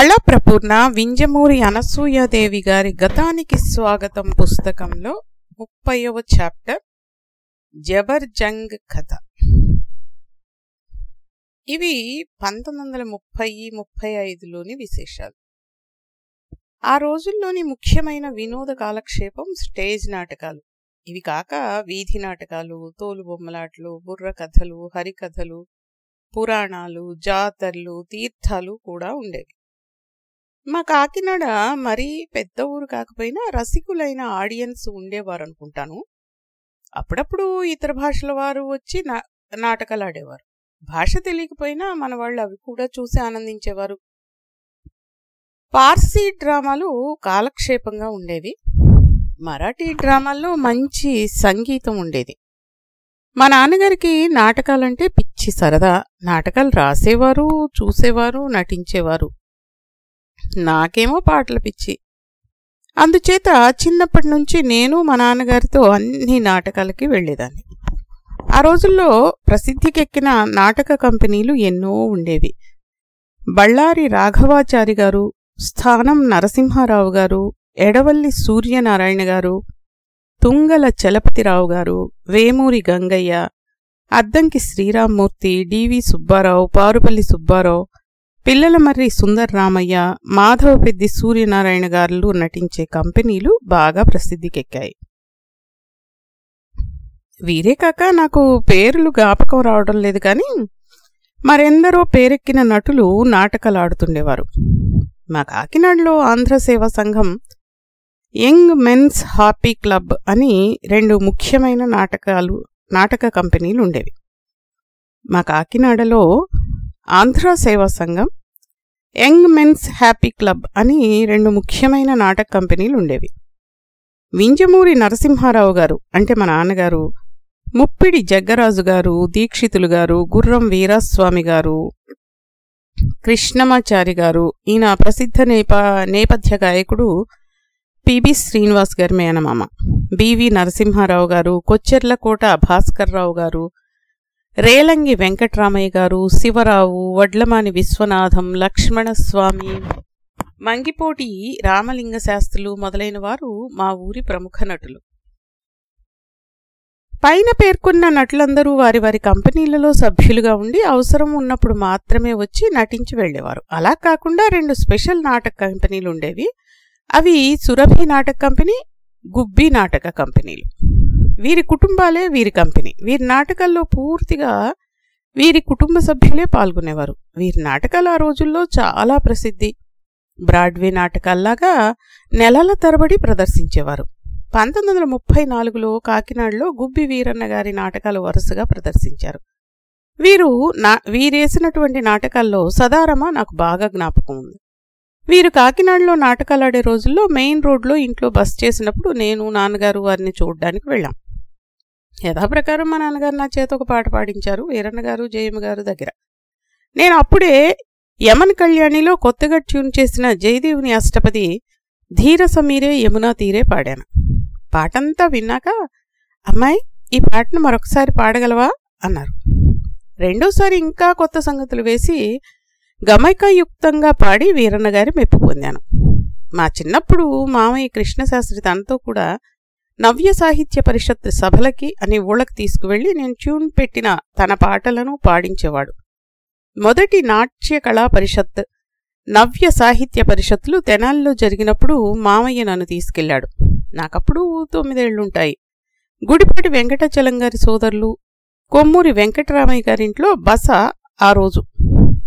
కళప్రపూర్ణ వింజమూరి అనసూయాదేవి గారి గతానికి స్వాగతం పుస్తకంలో ముప్పైవ చాప్టర్ జబర్జంగ్ కథ. ఇవి పంతొమ్మిది వందల ముప్పై ముప్పై ఐదులోని విశేషాలు. ఆ రోజుల్లోని ముఖ్యమైన వినోద కాలక్షేపం స్టేజ్ నాటకాలు. ఇవి కాక వీధి నాటకాలు తోలుబొమ్మలాట్లు బుర్ర కథలు హరికథలు పురాణాలు జాతరలు తీర్థాలు కూడా ఉండేవి. మా కాకినాడ మరీ పెద్ద ఊరు కాకపోయినా రసికులైన ఆడియన్స్ ఉండేవారు అనుకుంటాను అప్పుడప్పుడు ఇతర భాషల వారు వచ్చి నా నాటకాలు ఆడేవారు భాష తెలియకపోయినా మన వాళ్ళు అవి కూడా చూసి ఆనందించేవారు. పార్సీ డ్రామాలు కాలక్షేపంగా ఉండేవి. మరాఠీ డ్రామాల్లో మంచి సంగీతం ఉండేది. మా నాన్నగారికి నాటకాలంటే పిచ్చి సరదా. నాటకాలు రాసేవారు చూసేవారు నటించేవారు. నాకేమో పాటల పిచ్చి. అందుచేత చిన్నప్పటి నుంచి నేను మా నాన్నగారితో అన్ని నాటకాలకి వెళ్ళేదాన్ని. ఆ రోజుల్లో ప్రసిద్ధికెక్కిన నాటక కంపెనీలు ఎన్నో ఉండేవి. బళ్ళారి రాఘవాచారి గారు స్థానం నరసింహారావు గారు ఎడవల్లి సూర్యనారాయణ గారు తుంగల చలపతిరావు గారు వేమూరి గంగయ్య అద్దంకి శ్రీరామ్మూర్తి డివి సుబ్బారావు పారుపల్లి సుబ్బారావు పిల్లలమర్రి సుందర్ రామయ్య మాధవపెద్ది సూర్యనారాయణ గారులు నటించే కంపెనీలు బాగా ప్రసిద్ధికెక్కాయి. వీరే కాక నాకు పేర్లు జ్ఞాపకం రావడం లేదు కానీ మరెందరో పేరెక్కిన నటులు నాటకాలాడుతుండేవారు. మా కాకినాడలో ఆంధ్ర సేవా సంఘం యంగ్ మెన్స్ హాపీ క్లబ్ అని రెండు ముఖ్యమైన నాటకాలు నాటక కంపెనీలు ఉండేవి మా కాకినాడలో ఆంధ్ర సేవా సంఘం యంగ్ మెన్స్ హ్యాపీ క్లబ్ అని రెండు ముఖ్యమైన నాటక కంపెనీలు ఉండేవి. వింజమూరి నరసింహారావు గారు అంటే మా నాన్నగారు ముప్పిడి జగ్గరాజు గారు దీక్షితులు గారు గుర్రం వీరాస్వామి గారు కృష్ణమాచారి గారు ఈయన ప్రసిద్ధ నేపా నేపథ్య గాయకుడు పిబి శ్రీనివాస్ గారి మేనమామ బివి నరసింహారావు గారు కొచ్చెర్లకోట భాస్కర్రావు గారు రేలంగి వెంకట్రామయ్య గారు శివరావు వడ్లమాని విశ్వనాథం లక్ష్మణస్వామి. మంగిపోటి రామలింగ శాస్త్రులు మొదలైన వారు మా ఊరి ప్రముఖ నటులు. పైన పేర్కొన్న నటులందరూ వారి వారి కంపెనీలలో సభ్యులుగా ఉండి అవసరం ఉన్నప్పుడు మాత్రమే వచ్చి నటించి వెళ్ళేవారు అలా కాకుండా రెండు స్పెషల్ నాటక కంపెనీలు ఉండేవి అవి సురభి నాటక కంపెనీ గుబ్బి నాటక కంపెనీలు. వీరి కుటుంబాలే వీరి కంపెనీ. వీరి నాటకాల్లో పూర్తిగా వీరి కుటుంబ సభ్యులే పాల్గొనేవారు. వీరి నాటకాలు ఆ రోజుల్లో చాలా ప్రసిద్ధి. బ్రాడ్వే నాటకాల్లాగా నెలల తరబడి ప్రదర్శించేవారు. పంతొమ్మిది వందల ముప్పై నాలుగులో కాకినాడలో గుబ్బి వీరన్న గారి నాటకాలు వరుసగా ప్రదర్శించారు. వీరు నా వీరేసినటువంటి నాటకాల్లో సదారమ నాకు బాగా జ్ఞాపకం ఉంది. వీరు కాకినాడలో నాటకాలాడే రోజుల్లో మెయిన్ రోడ్లో ఇంట్లో బస్ చేసినప్పుడు నేను నాన్నగారు వారిని చూడడానికి వెళ్ళాం. యథాప్రకారం మా నాన్నగారు నా చేత ఒక పాట పాడించారు వీరన్న గారు జయమ్మ గారు దగ్గర. నేను అప్పుడే యమన్ కళ్యాణిలో కొత్తగా ట్యూన్ చేసిన జయదేవుని అష్టపది ధీర సమీరే యమునా తీరే పాడాను. పాటంతా విన్నాక అమ్మాయి ఈ పాటను మరొకసారి పాడగలవా? అన్నారు. రెండోసారి ఇంకా కొత్త సంగతులు వేసి గమైకాయుక్తంగా పాడి వీరన్న గారి మెప్పు పొందాను. మా చిన్నప్పుడు మామయ్య కృష్ణశాస్త్రి తనతో కూడా నవ్య సాహిత్య పరిషత్ సభలకి అని ఊళ్ళకి తీసుకువెళ్ళి నేను ట్యూన్ పెట్టిన తన పాటలను పాడించేవాడు. మొదటి నాట్య కళా పరిషత్ నవ్య సాహిత్య పరిషత్తులు తెనాల్లో జరిగినప్పుడు మామయ్య నన్ను తీసుకెళ్ళాడు నాకప్పుడు తొమ్మిదేళ్ళుంటాయి గుడిపాటి వెంకటాచలం గారి సోదరులు కొమ్మూరి వెంకటరామయ్య గారింట్లో బస ఆ రోజు.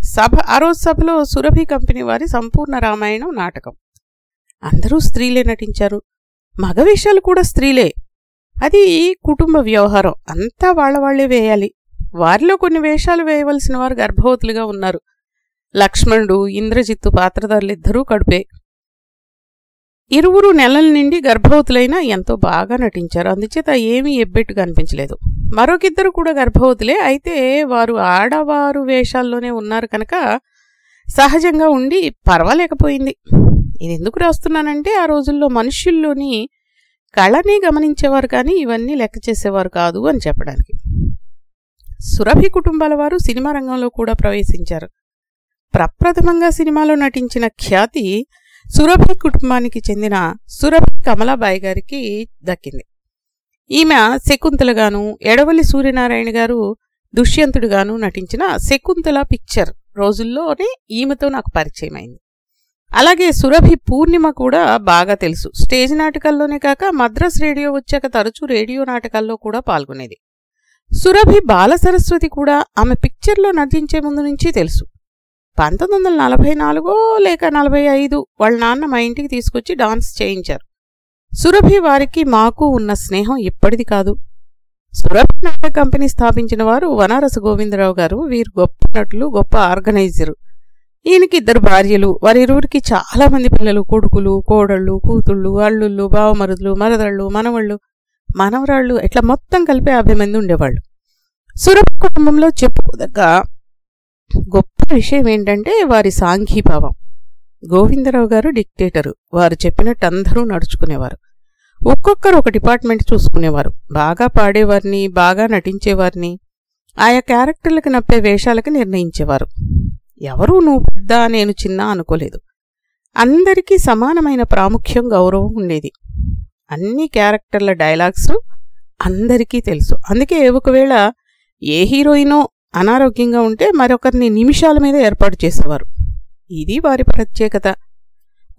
సభ ఆ రోజు సభలో సురభి కంపెనీ వారి సంపూర్ణ రామాయణం నాటకం. అందరూ స్త్రీలే నటించారు. మగ వేషాలు కూడా స్త్రీలే. అది కుటుంబ వ్యవహారం. అంతా వాళ్ళ వాళ్ళే వేయాలి. వారిలో కొన్ని వేషాలు వేయవలసిన వారు గర్భవతులుగా ఉన్నారు. లక్ష్మణుడు ఇంద్రజిత్తు పాత్రధారులిద్దరూ కడుపే. ఇరువురు నెలల నుండి గర్భవతులైనా ఎంతో బాగా నటించారు. అందుచేత ఏమీ ఎబ్బెట్టు కనిపించలేదు మరొకిద్దరు కూడా గర్భవతులే. అయితే వారు ఆడవారు వేషాల్లోనే ఉన్నారు కనుక సహజంగా ఉండి పర్వాలేకపోయింది. ఇది ఎందుకు రాస్తున్నానంటే ఆ రోజుల్లో మనుష్యుల్లోని కళని గమనించేవారు కానీ ఇవన్నీ లెక్క చేసేవారు కాదు అని చెప్పడానికి. సురభి కుటుంబాల వారు సినిమా రంగంలో కూడా ప్రవేశించారు. ప్రప్రథమంగా సినిమాలో నటించిన ఖ్యాతి సురభి కుటుంబానికి చెందిన సురభి కమలాబాయి గారికి దక్కింది. ఈమె శకుంతలగాను ఎడవల్లి సూర్యనారాయణ గారు దుష్యంతుడుగాను నటించిన శకుంతల పిక్చర్ రోజుల్లోనే ఈమెతో నాకు పరిచయం అయింది అలాగే సురభి పూర్ణిమ కూడా బాగా తెలుసు. స్టేజ్ నాటకాల్లోనే కాక మద్రాస్ రేడియో వచ్చాక తరచూ రేడియో నాటకాల్లో కూడా పాల్గొనేది. సురభి బాల సరస్వతి కూడా ఆమె పిక్చర్లో నటించే ముందు నుంచి తెలుసు. పంతొమ్మిది వందల నలభై నాలుగో లేక నలభై ఐదు వాళ్ళ నాన్న మా ఇంటికి తీసుకొచ్చి డాన్స్ చేయించారు. సురభి వారికి మాకు ఉన్న స్నేహం ఇప్పటిది కాదు. సురభి నాటక కంపెనీ స్థాపించిన వారు వనారస గోవిందరావు గారు. వీరు గొప్ప నటులు గొప్ప ఆర్గనైజరు. ఈయనకి ఇద్దరు భార్యలు. వారిరువురికి చాలా మంది పిల్లలు కొడుకులు కోడళ్ళు కూతుళ్ళు అల్లుళ్ళు బావమరుదులు మరదళ్ళు మనవళ్ళు మనవరాళ్ళు ఇట్లా మొత్తం కలిపి యాభై మంది ఉండేవాళ్ళు. సురభి కుటుంబంలో చెప్పుకోదగ్గ గొప్ప విషయం ఏంటంటే వారి సాంఘీభావం. గోవిందరావు గారు డిక్టేటరు. వారు చెప్పినట్టు అందరూ నడుచుకునేవారు. ఒక్కొక్కరు ఒక డిపార్ట్మెంట్ చూసుకునేవారు. బాగా పాడేవారిని బాగా నటించేవారిని. ఆయా క్యారెక్టర్లకు నప్పే వేషాలకి నిర్ణయించేవారు. ఎవరూ నువ్వు పెద్ద నేను చిన్న అనుకోలేదు. అందరికీ సమానమైన ప్రాముఖ్యం గౌరవం ఉండేది. అన్ని క్యారెక్టర్ల డైలాగ్స్ అందరికీ తెలుసు. అందుకే ఒకవేళ ఏ హీరోయినో అనారోగ్యంగా ఉంటే మరొకరిని నిమిషాల మీద ఏర్పాటు చేసేవారు. ఇది వారి ప్రత్యేకత.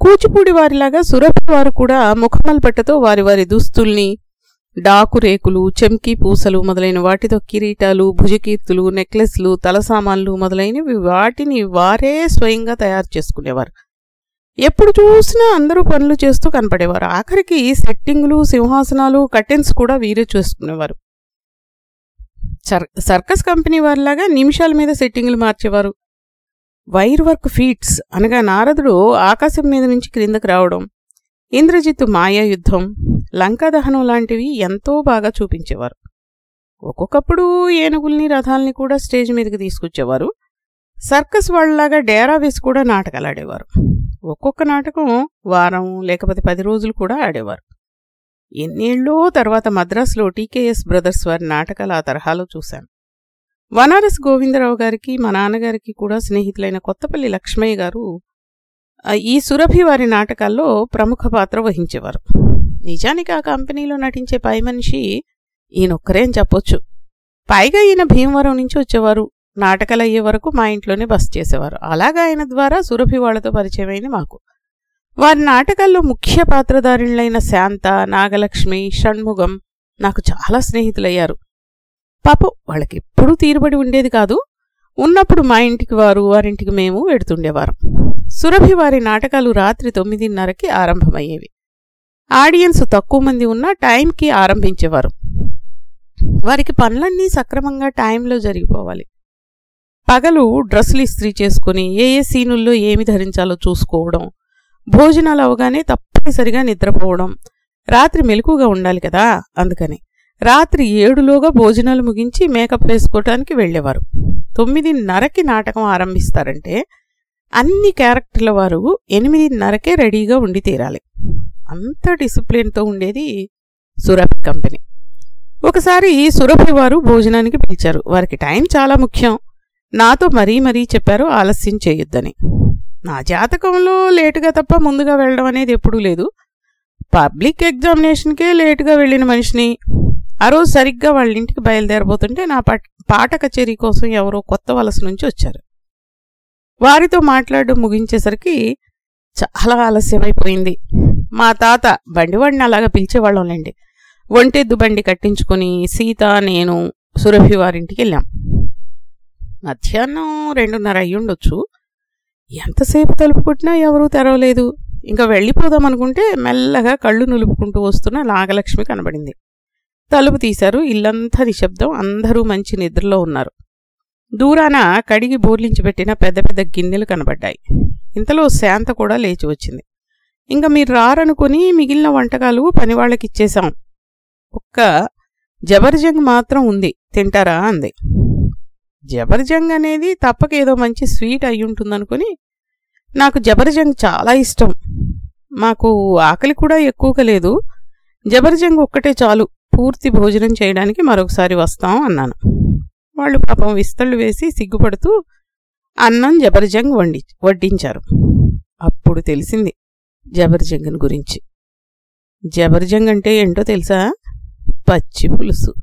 కూచిపూడి వారిలాగా సురభి వారు కూడా ముఖమల్పట్టతో వారి వారి దుస్తుల్ని డాకురేకులు చెంకి పూసలు మొదలైన వాటితో కిరీటాలు భుజకీర్తులు నెక్లెస్లు తలసామాన్లు మొదలైనవి వాటిని వారే స్వయంగా తయారు చేసుకునేవారు. ఎప్పుడు చూసినా అందరూ పనులు చేస్తూ కనపడేవారు. ఆఖరికి సెట్టింగులు సింహాసనాలు కర్టెన్స్ కూడా వీరే చేసుకునేవారు. సర్ సర్కస్ కంపెనీ వారిలాగా నిమిషాల మీద సెట్టింగులు మార్చేవారు. వైర్ వర్క్ ఫీట్స్ అనగా నారదుడు ఆకాశం మీద నుంచి క్రిందకు రావడం ఇంద్రజిత్తు మాయా యుద్ధం లంకాదహనం లాంటివి ఎంతో బాగా చూపించేవారు. ఒక్కొక్కప్పుడు ఏనుగుల్ని రథాల్ని కూడా స్టేజ్ మీదకి తీసుకొచ్చేవారు. సర్కస్ వాళ్ళలాగా డేరా వేసి కూడా నాటకాలు ఆడేవారు. ఒక్కొక్క నాటకం వారం లేకపోతే పది రోజులు కూడా ఆడేవారు. ఎన్నేళ్ళో తర్వాత మద్రాసులో టీకేఎస్ బ్రదర్స్ వారి నాటకాలు ఆ తరహాలో చూశాను. వనారస్ గోవిందరావు గారికి మా నాన్నగారికి కూడా స్నేహితులైన కొత్తపల్లి లక్ష్మయ్య గారు ఈ సురభి వారి నాటకాల్లో ప్రముఖ పాత్ర వహించేవారు. నిజానికి ఆ కంపెనీలో నటించే పై మనిషి ఈయనొక్కరే అని చెప్పొచ్చు. పైగా ఈయన భీమవరం నుంచి వచ్చేవారు. నాటకాలయ్యే వరకు మా ఇంట్లోనే బస్ చేసేవారు. అలాగా ఆయన ద్వారా సురభి వాళ్ళతో పరిచయమైంది మాకు. వారి నాటకాల్లో ముఖ్య పాత్రధారులైన శాంత నాగలక్ష్మి షణ్ముగం నాకు చాలా స్నేహితులయ్యారు. పాపం వాళ్ళకి ఎప్పుడూ తీరుబడి ఉండేది కాదు. ఉన్నప్పుడు మా ఇంటికి వారు వారింటికి మేము వెడుతుండేవారు. సురభి వారి నాటకాలు రాత్రి తొమ్మిదిన్నరకి ఆరంభమయ్యేవి. ఆడియన్స్ తక్కువ మంది ఉన్నా టైంకి ఆరంభించేవారు. వారికి పనులన్నీ సక్రమంగా టైంలో జరిగిపోవాలి. పగలు డ్రెస్సులు ఇస్త్రీ చేసుకుని ఏ ఏ సీనుల్లో ఏమి ధరించాలో చూసుకోవడం భోజనాలు అవగానే తప్పనిసరిగా నిద్రపోవడం రాత్రి మెలకుగా ఉండాలి కదా అందుకని. రాత్రి ఏడులోగా భోజనాలు ముగించి మేకప్ వేసుకోవడానికి వెళ్ళేవారు. తొమ్మిదిన్నరకి నాటకం ఆరంభిస్తారంటే అన్ని క్యారెక్టర్ల వారు ఎనిమిదిన్నరకే రెడీగా ఉండి తీరాలి. అంత డిసిప్లిన్తో ఉండేది సురభి కంపెనీ. ఒకసారి సురభి వారు భోజనానికి పిలిచారు. వారికి టైం చాలా ముఖ్యం. నాతో మరీ మరీ చెప్పారు ఆలస్యం చేయొద్దని. నా జాతకంలో లేటుగా తప్ప ముందుగా వెళ్ళడం అనేది ఎప్పుడూ లేదు. పబ్లిక్ ఎగ్జామినేషన్కే లేటుగా వెళ్ళిన మనిషిని. ఆ రోజు సరిగ్గా వాళ్ళ ఇంటికి బయలుదేరబోతుంటే నా పాట కచేరీ కోసం ఎవరో కొత్త వలస నుంచి వచ్చారు. వారితో మాట్లాడడం ముగించేసరికి చాలా ఆలస్యమైపోయింది. మా తాత బండివాడిని అలాగా పిలిచేవాళ్ళంలేండి ఒంటెద్దు బండి కట్టించుకుని సీత నేను సురభి వారింటికి వెళ్ళాం. మధ్యాహ్నం రెండున్నర అయ్యుండొచ్చు. ఎంతసేపు తలుపు కొట్టినా ఎవరూ తెరవలేదు. ఇంకా వెళ్ళిపోదాం అనుకుంటే మెల్లగా కళ్ళు నులుపుకుంటూ వస్తున్న నాగలక్ష్మి కనబడింది. తలుపు తీశారు. ఇల్లంతా నిశ్శబ్దం. అందరూ మంచి నిద్రలో ఉన్నారు. దూరాన కడిగి బోర్లించి పెట్టిన పెద్ద పెద్ద గిన్నెలు కనబడ్డాయి. ఇంతలో శాంత కూడా లేచి వచ్చింది. ఇంకా మీరు రారనుకుని మిగిలిన వంటకాలు పనివాళ్ళకి ఇచ్చేశాం. ఒక్క జబర్జంగ్ మాత్రం ఉంది. తింటారా? అంది. జబర్జంగ్ అనేది తప్పక ఏదో మంచి స్వీట్ అయి ఉంటుందనుకుని నాకు జబర్జంగ్ చాలా ఇష్టం. మాకు ఆకలి కూడా ఎక్కువగా లేదు. జబర్జంగ్ ఒక్కటే చాలు. పూర్తి భోజనం చేయడానికి మరొకసారి వస్తాం అన్నాను. వాళ్ళు పాపం విస్తళ్ళు వేసి సిగ్గుపడుతూ అన్నం జబర్జంగ్ వండి వడ్డించారు. అప్పుడు తెలిసింది జబర్జంగన్ గురించి. జబర్జంగ్ అంటే ఏంటో తెలుసా? పచ్చి పులుసు.